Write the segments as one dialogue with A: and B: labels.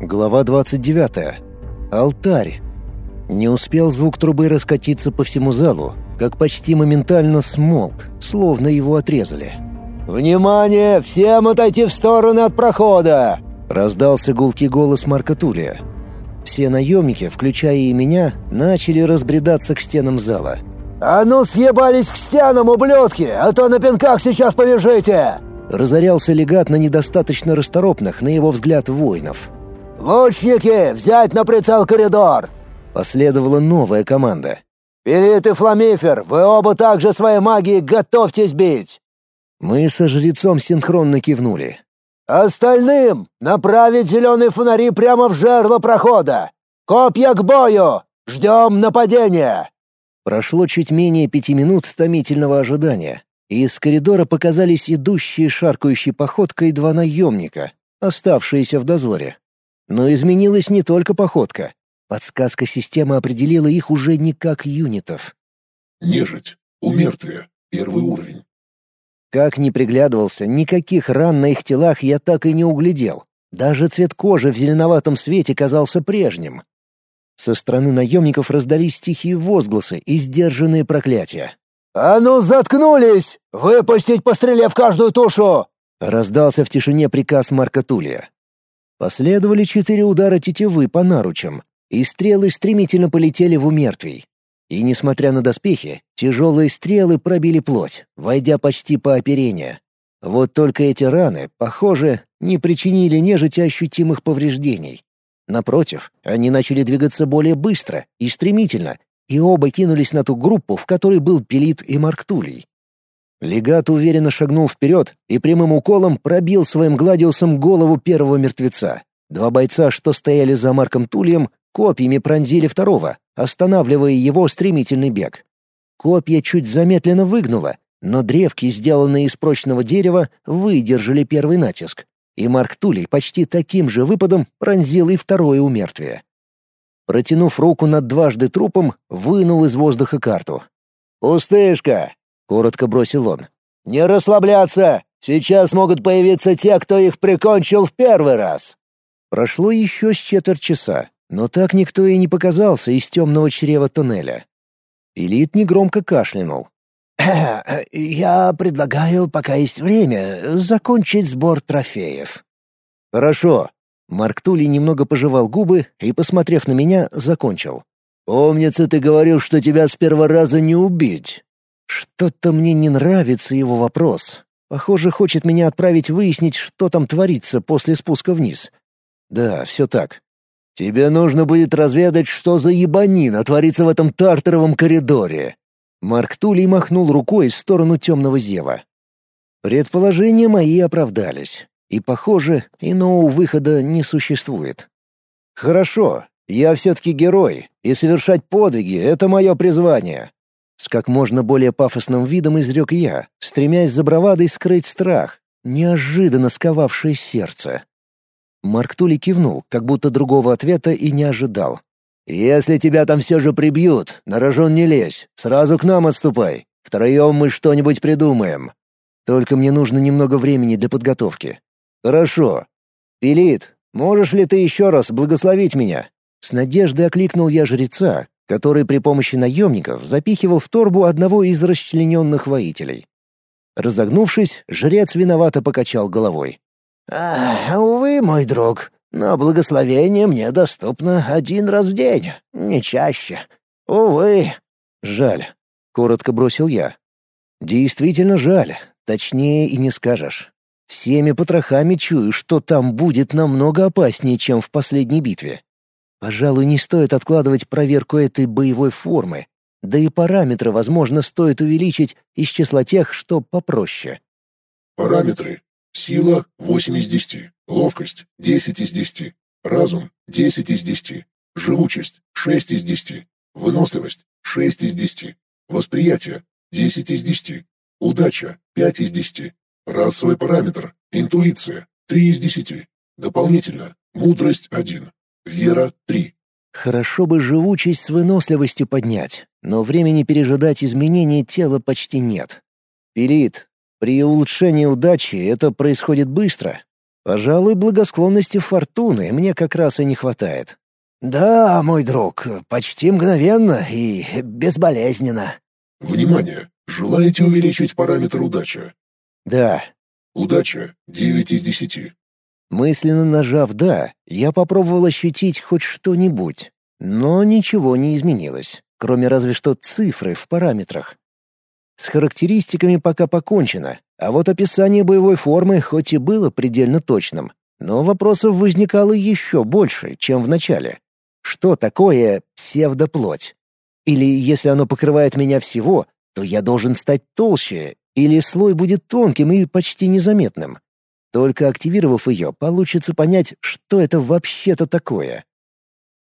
A: Глава 29. Алтарь. Не успел звук трубы раскатиться по всему залу, как почти моментально смолк, словно его отрезали.
B: «Внимание! Всем отойти в стороны от прохода!»
A: — раздался гулкий голос Марка Тулия. Все наемники, включая и меня, начали разбредаться к стенам зала.
B: «А ну съебались к стенам, ублюдки, а то на пинках сейчас побежите!»
A: Разорялся легат на недостаточно расторопных, на его взгляд, воинов.
B: «Лучники, взять на прицел коридор!»
A: Последовала новая команда.
B: «Перит и Фламифер, вы оба также своей магией готовьтесь бить!»
A: Мы со жрецом синхронно кивнули.
B: «Остальным направить зеленые фонари прямо в жерло прохода! Копья к бою! Ждем нападения!»
A: Прошло чуть менее пяти минут томительного ожидания, и из коридора показались идущие шаркающей походкой два наемника, оставшиеся в дозоре. Но изменилась не только походка. Подсказка системы определила их уже не как юнитов.
C: «Нежить. Умертвие. Первый уровень».
A: Как ни приглядывался, никаких ран на их телах я так и не углядел. Даже цвет кожи в зеленоватом свете казался прежним. Со стороны наемников раздались тихие возгласы и сдержанные проклятия.
B: «А ну, заткнулись! Выпустить по стреле в каждую тушу!»
A: Раздался в тишине приказ Марка Тулия. Последовали четыре удара тетивы по наручам, и стрелы стремительно полетели в умертвий. И, несмотря на доспехи, тяжелые стрелы пробили плоть, войдя почти по оперению. Вот только эти раны, похоже, не причинили нежити ощутимых повреждений. Напротив, они начали двигаться более быстро и стремительно, и оба кинулись на ту группу, в которой был Пелит и Марктулий. Легат уверенно шагнул вперед и прямым уколом пробил своим гладиусом голову первого мертвеца. Два бойца, что стояли за Марком Тульем, копьями пронзили второго, останавливая его стремительный бег. Копья чуть замедленно выгнуло, но древки, сделанные из прочного дерева, выдержали первый натиск, и Марк Тулей почти таким же выпадом пронзил и второе умертвие. Протянув руку над дважды трупом, вынул из воздуха карту.
B: «Пустышка!
A: — коротко бросил он.
B: «Не расслабляться! Сейчас могут появиться те, кто их прикончил в первый раз!»
A: Прошло еще с четверть часа, но так никто и не показался из темного чрева туннеля. Элит негромко кашлянул.
D: «Я предлагаю, пока есть время, закончить сбор трофеев».
A: «Хорошо». Марк Тули немного пожевал губы и, посмотрев на меня, закончил.
B: «Помнится, ты говорил, что тебя с первого раза не убить.
A: Что-то мне не нравится его вопрос. Похоже, хочет меня отправить выяснить, что там творится после спуска вниз. Да, все так.
B: Тебе нужно будет разведать, что за ебанина творится в этом тартеровом коридоре.
A: Марк Тулей махнул рукой в сторону темного зева. Предположения мои оправдались. И, похоже, иного выхода не существует. Хорошо, я все-таки герой, и совершать подвиги — это мое призвание. С как можно более пафосным видом изрек я, стремясь за бравадой скрыть страх, неожиданно сковавшее сердце. Марк Тули кивнул, как будто другого ответа и не ожидал.
B: «Если тебя там все же прибьют, на рожон не лезь, сразу к нам отступай. Втроем мы что-нибудь придумаем.
A: Только мне нужно немного времени для подготовки».
B: «Хорошо. Пилит, можешь ли ты еще раз благословить меня?»
A: С надеждой окликнул я жреца, который при помощи наемников запихивал в торбу одного из расчлененных воителей. Разогнувшись, жрец виновато покачал головой.
D: «А, увы, мой друг, но благословение мне доступно один раз в день, не чаще. Увы».
A: «Жаль», — коротко бросил я. «Действительно жаль, точнее и не скажешь. Всеми потрохами чую, что там будет намного опаснее, чем в последней битве. Пожалуй, не стоит откладывать проверку этой боевой формы. Да и параметры, возможно, стоит увеличить из числа тех, что попроще.
C: Параметры. Сила — 8 из 10. Ловкость — 10 из 10. Разум — 10 из 10. Живучесть — 6 из 10. Выносливость — 6 из 10. Восприятие — 10 из 10. Удача — 5 из 10. Расовый параметр — интуиция — 3 из 10. Дополнительно — мудрость — 1. Вера — три.
A: Хорошо бы живучесть с выносливостью поднять, но времени пережидать изменения тела почти нет. Пилит, при улучшении удачи это происходит быстро. Пожалуй, благосклонности фортуны мне как раз и не хватает.
D: «Да, мой друг, почти мгновенно и безболезненно».
C: Внимание! Желаете увеличить параметр удача?
A: «Да».
C: Удача — 9 из 10.
A: Мысленно нажав «да», я попробовал ощутить хоть что-нибудь, но ничего не изменилось, кроме разве что цифры в параметрах. С характеристиками пока покончено, а вот описание боевой формы хоть и было предельно точным, но вопросов возникало еще больше, чем в начале. Что такое псевдоплоть? Или если оно покрывает меня всего, то я должен стать толще, или слой будет тонким и почти незаметным. Только активировав ее, получится понять, что это вообще-то такое.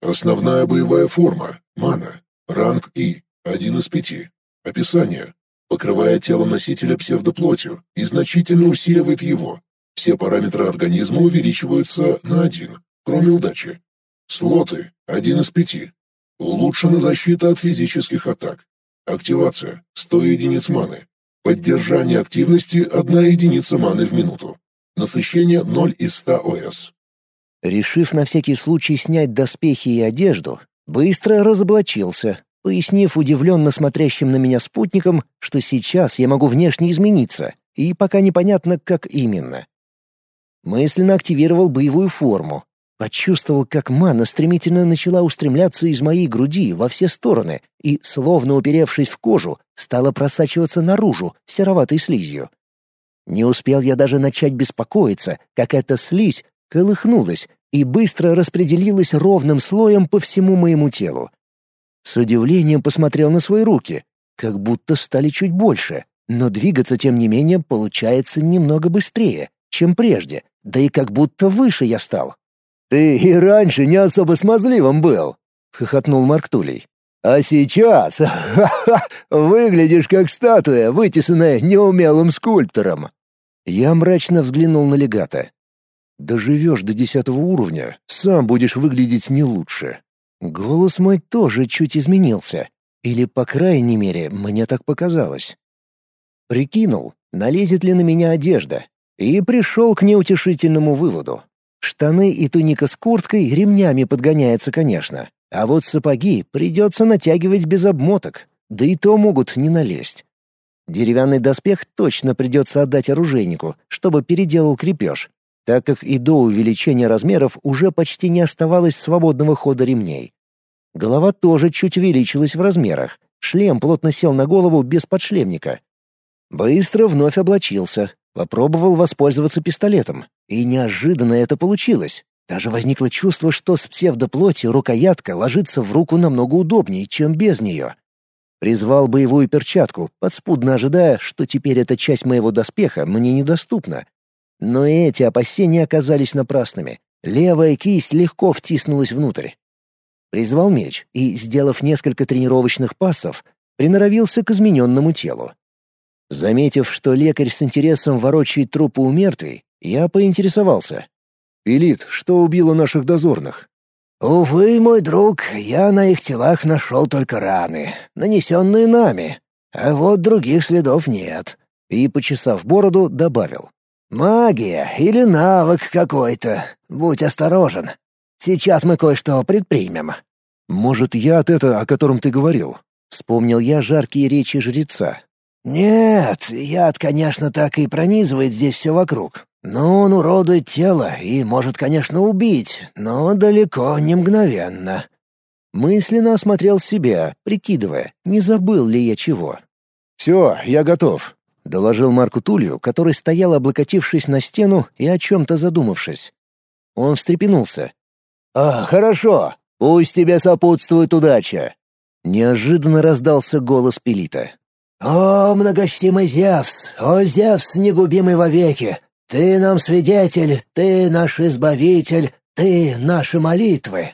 C: Основная боевая форма. Мана. Ранг И. Один из пяти. Описание покрывая тело носителя псевдоплотью и значительно усиливает его. Все параметры организма увеличиваются на один, кроме удачи. Слоты – один из пяти. Улучшена защита от физических атак. Активация – 100 единиц маны. Поддержание активности – 1 единица маны в минуту. Насыщение 0 из 100 ОС.
A: Решив на всякий случай снять доспехи и одежду, быстро разоблачился, пояснив удивленно смотрящим на меня спутникам, что сейчас я могу внешне измениться, и пока непонятно, как именно. Мысленно активировал боевую форму, почувствовал, как мана стремительно начала устремляться из моей груди во все стороны и, словно уперевшись в кожу, стала просачиваться наружу сероватой слизью. Не успел я даже начать беспокоиться, как эта слизь колыхнулась и быстро распределилась ровным слоем по всему моему телу. С удивлением посмотрел на свои руки, как будто стали чуть больше, но двигаться, тем не менее, получается немного быстрее, чем прежде, да и как будто выше я стал.
B: «Ты и раньше не особо смазливым был», — хохотнул Марк Тулей. «А сейчас выглядишь как статуя, вытесанная неумелым скульптором».
A: Я мрачно взглянул на легата. «Доживешь до десятого уровня, сам будешь выглядеть не лучше. Голос мой тоже чуть изменился. Или, по крайней мере, мне так показалось. Прикинул, налезет ли на меня одежда, и пришел к неутешительному выводу. Штаны и туника с курткой ремнями подгоняются, конечно, а вот сапоги придется натягивать без обмоток, да и то могут не налезть. Деревянный доспех точно придется отдать оружейнику, чтобы переделал крепеж, так как и до увеличения размеров уже почти не оставалось свободного хода ремней. Голова тоже чуть увеличилась в размерах. Шлем плотно сел на голову без подшлемника. Быстро вновь облачился, попробовал воспользоваться пистолетом. И неожиданно это получилось. Даже возникло чувство, что с псевдоплотью рукоятка ложится в руку намного удобнее, чем без нее. Призвал боевую перчатку, подспудно ожидая, что теперь эта часть моего доспеха мне недоступна, но эти опасения оказались напрасными. Левая кисть легко втиснулась внутрь. Призвал меч и, сделав несколько тренировочных пассов, приноровился к измененному телу. Заметив, что лекарь с интересом ворочает трупы у мертвей, я поинтересовался. «Элит, что убило наших дозорных?»
D: «Увы, мой друг, я на их телах нашел только раны, нанесенные нами, а вот других следов нет».
A: И, почесав бороду, добавил.
D: «Магия или навык какой-то. Будь осторожен. Сейчас мы кое-что предпримем».
A: «Может, яд это, о котором ты говорил?» Вспомнил я жаркие речи жреца.
D: «Нет, яд, конечно, так и пронизывает здесь все вокруг. Но он уродует тело и может, конечно, убить, но далеко не мгновенно».
A: Мысленно осмотрел себя, прикидывая, не забыл ли я чего. «Все, я готов доложил Марку Тулью, который стоял, облокотившись на стену и о чем-то задумавшись. Он встрепенулся.
B: «А, хорошо. Пусть тебе сопутствует удача!»
A: Неожиданно раздался голос Пелита.
D: «О, многочтимый Зевс! О, Зевс, негубимый вовеки! Ты нам свидетель, ты наш избавитель, ты наши молитвы!»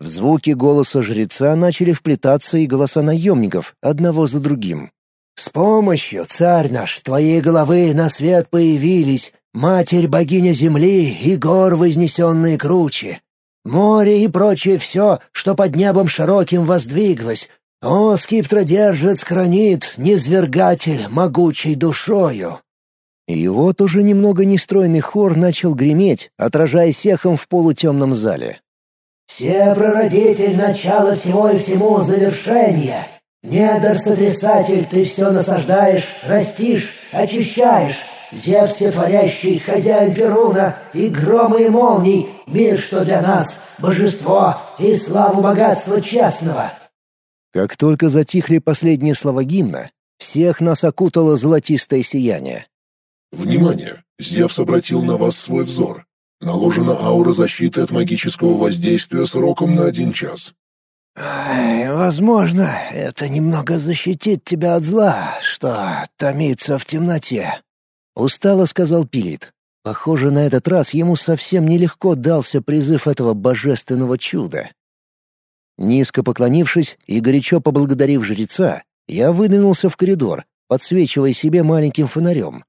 A: В звуки голоса жреца начали вплетаться и голоса наемников, одного за другим.
D: С помощью, царь наш, твоей головы на свет появились Матерь богиня земли и гор, вознесенные круче, море и прочее все, что под небом широким воздвиглось. О, скиптродержец хранит, низвергатель, могучей душою!»
A: И вот уже немного нестройный хор начал греметь, отражаясь эхом в полутемном зале.
D: «Все прародитель, начало всего и всему завершение. Недор-сотрясатель, ты все насаждаешь, растишь, очищаешь. Зевс всетворящий, хозяин Перуна, и грома и молний, мир, что для нас, божество и славу богатства частного».
A: Как только затихли последние слова гимна, всех нас окутало золотистое сияние.
C: Внимание! Зевс обратил на вас свой взор. Наложена аура защиты от магического воздействия сроком на один час.
D: Ай, возможно, это немного защитит тебя от зла, что томится в темноте.
A: Устало сказал Пилит. Похоже, на этот раз ему совсем нелегко дался призыв этого божественного чуда. Низко поклонившись и горячо поблагодарив жреца, я выдвинулся в коридор, подсвечивая себе маленьким фонарем.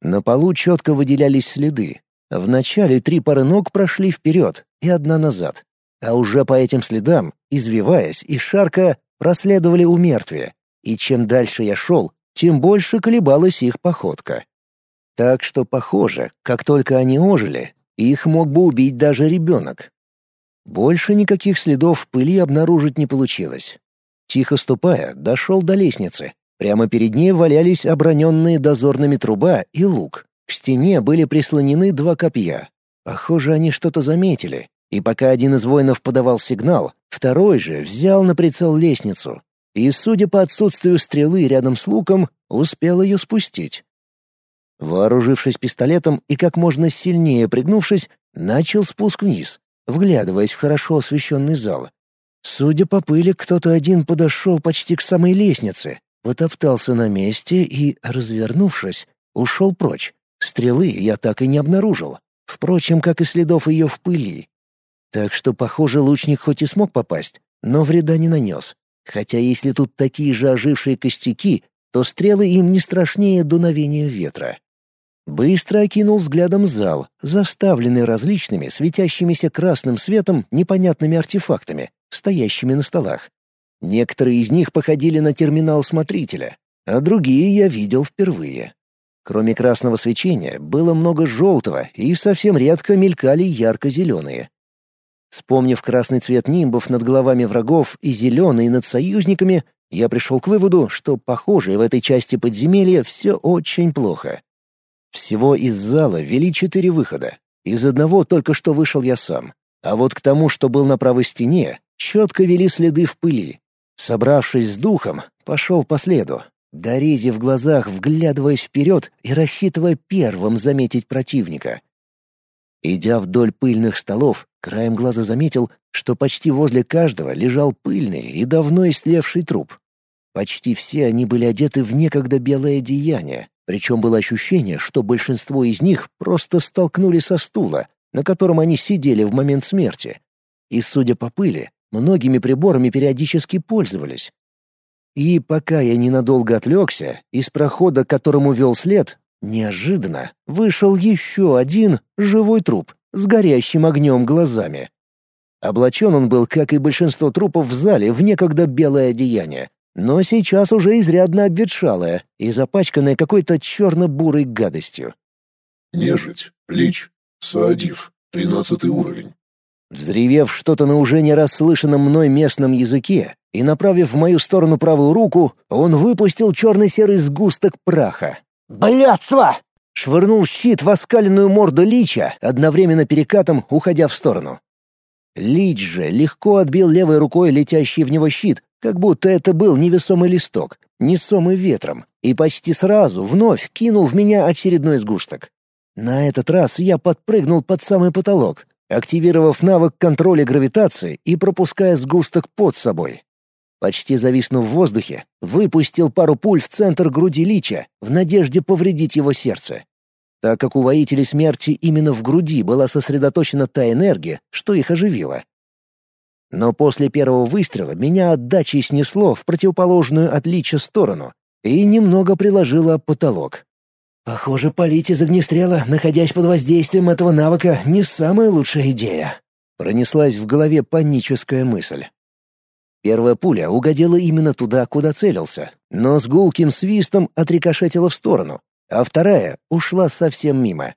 A: На полу четко выделялись следы. Вначале три пары ног прошли вперед и одна назад. А уже по этим следам, извиваясь и шаркая, проследовали у мертвия. И чем дальше я шел, тем больше колебалась их походка. Так что, похоже, как только они ожили, их мог бы убить даже ребенок. Больше никаких следов в пыли обнаружить не получилось. Тихо ступая, дошел до лестницы, Прямо перед ней валялись оброненные дозорными труба и лук. К стене были прислонены два копья. Похоже, они что-то заметили. И пока один из воинов подавал сигнал, второй же взял на прицел лестницу. И, судя по отсутствию стрелы рядом с луком, успел ее спустить. Вооружившись пистолетом и как можно сильнее пригнувшись, начал спуск вниз, вглядываясь в хорошо освещенный зал. Судя по пыли, кто-то один подошел почти к самой лестнице, потоптался на месте и, развернувшись, ушел прочь. Стрелы я так и не обнаружил, впрочем, как и следов ее в пыли. Так что, похоже, лучник хоть и смог попасть, но вреда не нанес. Хотя если тут такие же ожившие костяки, то стрелы им не страшнее дуновения ветра. Быстро окинул взглядом зал, заставленный различными светящимися красным светом непонятными артефактами, стоящими на столах. Некоторые из них походили на терминал смотрителя, а другие я видел впервые. Кроме красного свечения, было много желтого, и совсем редко мелькали ярко-зеленые. Вспомнив красный цвет нимбов над головами врагов и зеленый над союзниками, я пришел к выводу, что, похоже, в этой части подземелья все очень плохо. Всего из зала вели четыре выхода. Из одного только что вышел я сам. А вот к тому, что был на правой стене, четко вели следы в пыли, Собравшись с духом, пошел по следу, дорези в глазах, вглядываясь вперед и рассчитывая первым заметить противника. Идя вдоль пыльных столов, краем глаза заметил, что почти возле каждого лежал пыльный и давно истлевший труп. Почти все они были одеты в некогда белое одеяние, причем было ощущение, что большинство из них просто столкнули со стула, на котором они сидели в момент смерти. И, судя по пыли, многими приборами периодически пользовались. И пока я ненадолго отвлекся, из прохода, к которому вел след, неожиданно вышел еще один живой труп с горящим огнем глазами. Облачен он был, как и большинство трупов в зале, в некогда белое одеяние, но сейчас уже изрядно обветшалое и запачканное какой-то черно-бурой гадостью.
C: Нежить, лич, саадив, тринадцатый уровень.
A: Взревев что-то на уже не расслышанном мной местном языке и направив в мою сторону правую руку, он выпустил черно-серый сгусток праха.
D: «Блядство!»
A: Швырнул щит в оскаленную морду Лича, одновременно перекатом уходя в сторону. Лич же легко отбил левой рукой летящий в него щит, как будто это был невесомый листок, несомый ветром, и почти сразу вновь кинул в меня очередной сгусток. На этот раз я подпрыгнул под самый потолок, активировав навык контроля гравитации и пропуская сгусток под собой. Почти зависнув в воздухе, выпустил пару пуль в центр груди Лича в надежде повредить его сердце. Так как у воителей смерти именно в груди была сосредоточена та энергия, что их оживила. Но после первого выстрела меня отдачей снесло в противоположную от Лича сторону и немного приложило потолок. Похоже, палить из огнестрела, находясь под воздействием этого навыка, не самая лучшая идея. Пронеслась в голове паническая мысль. Первая пуля угодила именно туда, куда целился, но с гулким свистом отрикошетила в сторону, а вторая ушла совсем мимо.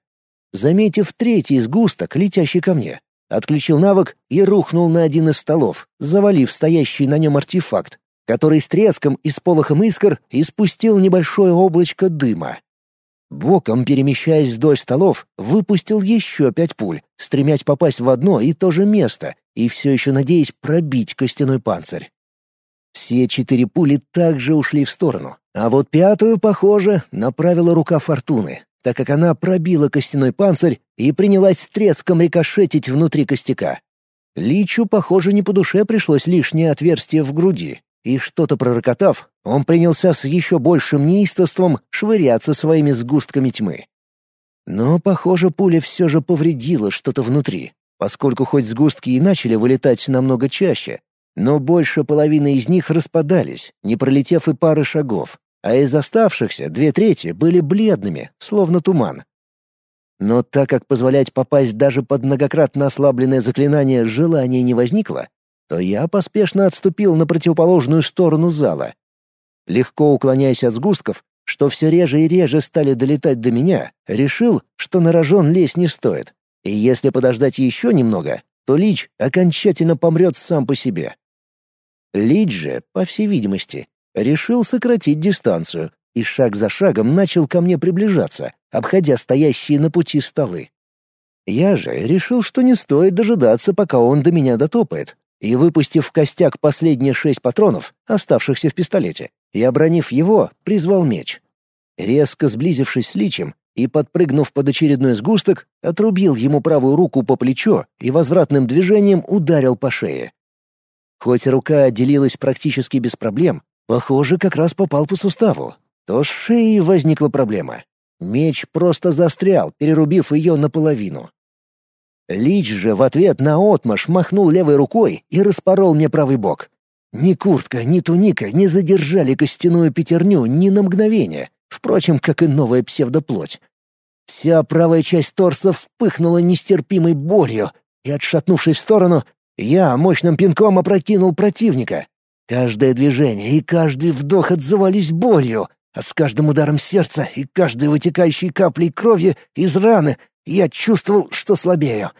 A: Заметив третий сгусток, летящий ко мне, отключил навык и рухнул на один из столов, завалив стоящий на нем артефакт, который с треском и сполохом искр испустил небольшое облачко дыма. Боком, перемещаясь вдоль столов, выпустил еще пять пуль, стремясь попасть в одно и то же место, и все еще надеясь пробить костяной панцирь. Все четыре пули также ушли в сторону, а вот пятую, похоже, направила рука Фортуны, так как она пробила костяной панцирь и принялась с треском рикошетить внутри костяка. Личу, похоже, не по душе пришлось лишнее отверстие в груди, и что-то пророкотав, он принялся с еще большим неистовством швыряться своими сгустками тьмы. Но, похоже, пуля все же повредила что-то внутри, поскольку хоть сгустки и начали вылетать намного чаще, но больше половины из них распадались, не пролетев и пары шагов, а из оставшихся две трети были бледными, словно туман. Но так как позволять попасть даже под многократно ослабленное заклинание желания не возникло, то я поспешно отступил на противоположную сторону зала. Легко уклоняясь от сгустков, что все реже и реже стали долетать до меня, решил, что на рожон лезть не стоит. И если подождать еще немного, то Лич окончательно помрет сам по себе. Лич же, по всей видимости, решил сократить дистанцию и шаг за шагом начал ко мне приближаться, обходя стоящие на пути столы. Я же решил, что не стоит дожидаться, пока он до меня дотопает, и, выпустив в костяк последние шесть патронов, оставшихся в пистолете, и, обронив его, призвал меч. Резко сблизившись с личем и, подпрыгнув под очередной сгусток, отрубил ему правую руку по плечо и возвратным движением ударил по шее. Хоть рука отделилась практически без проблем, похоже, как раз попал по суставу, то с шеей возникла проблема. Меч просто застрял, перерубив ее наполовину. Лич же в ответ на отмаш махнул левой рукой и распорол мне правый бок. Ни куртка, ни туника не задержали костяную пятерню ни на мгновение, впрочем, как и новая псевдоплоть. Вся правая часть торса вспыхнула нестерпимой болью, и, отшатнувшись в сторону, я мощным пинком опрокинул противника. Каждое движение и каждый вдох отзывались болью, а с каждым ударом сердца и каждой вытекающей каплей крови из раны я чувствовал, что слабею.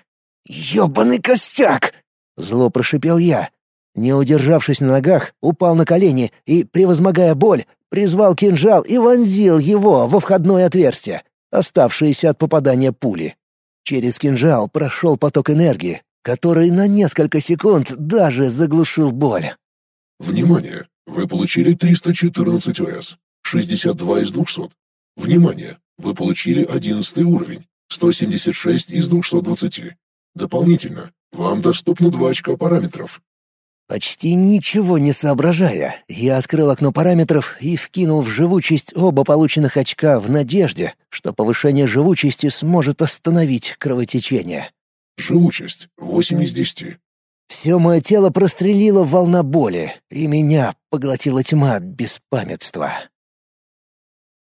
A: «Ёбаный костяк!» — зло прошипел я. Не удержавшись на ногах, упал на колени и, превозмогая боль, призвал кинжал и вонзил его во входное отверстие, оставшееся от попадания пули. Через кинжал прошел поток энергии, который на несколько секунд даже заглушил боль.
C: Внимание! Вы получили 314 ОС, 62 из 200. Внимание! Вы получили 11 уровень. 176 из 220. Дополнительно, вам доступно 2 очка параметров.
A: Почти ничего не соображая, я открыл окно параметров и вкинул в живучесть оба полученных очка в надежде, что повышение живучести сможет остановить кровотечение.
C: Живучесть 8 из 10.
A: Все мое тело прострелило волна боли, и меня поглотила тьма беспамятства.